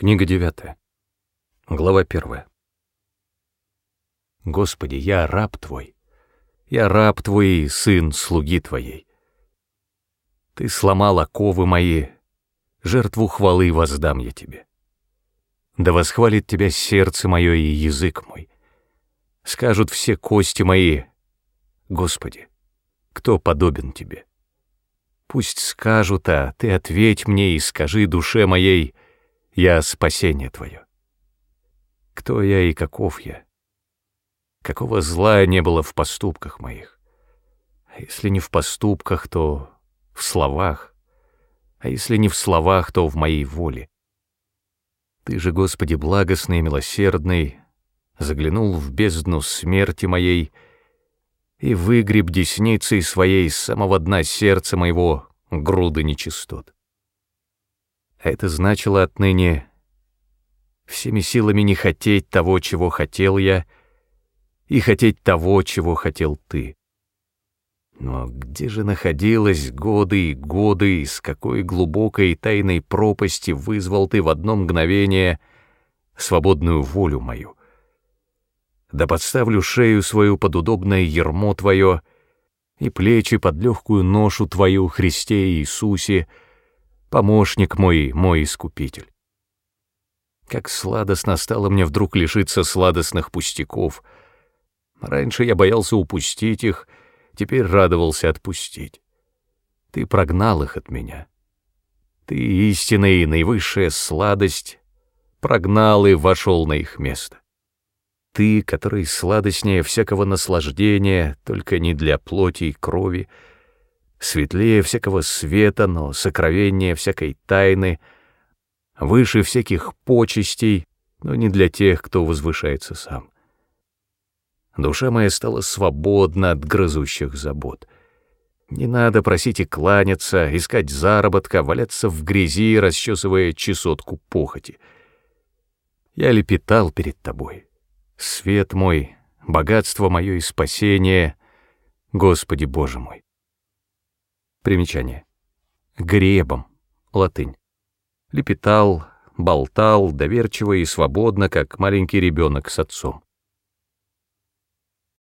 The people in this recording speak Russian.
Книга 9. Глава 1. Господи, я раб Твой. Я раб Твой и сын слуги Твоей. Ты сломал оковы мои, жертву хвалы воздам я Тебе. Да восхвалит Тебя сердце мое и язык мой. Скажут все кости мои, Господи, кто подобен Тебе? Пусть скажут, а Ты ответь мне и скажи душе моей — я спасение твое. Кто я и каков я? Какого зла не было в поступках моих? А если не в поступках, то в словах, а если не в словах, то в моей воле. Ты же, Господи, благостный и милосердный, заглянул в бездну смерти моей и выгреб десницей своей с самого дна сердца моего груды нечистот. Это значило отныне всеми силами не хотеть того, чего хотел я, и хотеть того, чего хотел ты. Но где же находилась годы и годы, из какой глубокой тайной пропасти вызвал ты в одно мгновение свободную волю мою? Да подставлю шею свою под удобное ермо твое и плечи под легкую ношу твою, Христе Иисусе, помощник мой, мой искупитель. Как сладостно стало мне вдруг лишиться сладостных пустяков. Раньше я боялся упустить их, теперь радовался отпустить. Ты прогнал их от меня. Ты истинная и наивысшая сладость прогнал и вошел на их место. Ты, который сладостнее всякого наслаждения, только не для плоти и крови, — светлее всякого света, но сокровеннее всякой тайны, выше всяких почестей, но не для тех, кто возвышается сам. Душа моя стала свободна от грызущих забот. Не надо просить и кланяться, искать заработка, валяться в грязи, расчесывая чесотку похоти. Я лепетал перед тобой. Свет мой, богатство мое и спасение, Господи Боже мой. Примечание. Гребом. Латынь. Лепетал, болтал, доверчиво и свободно, как маленький ребенок с отцом.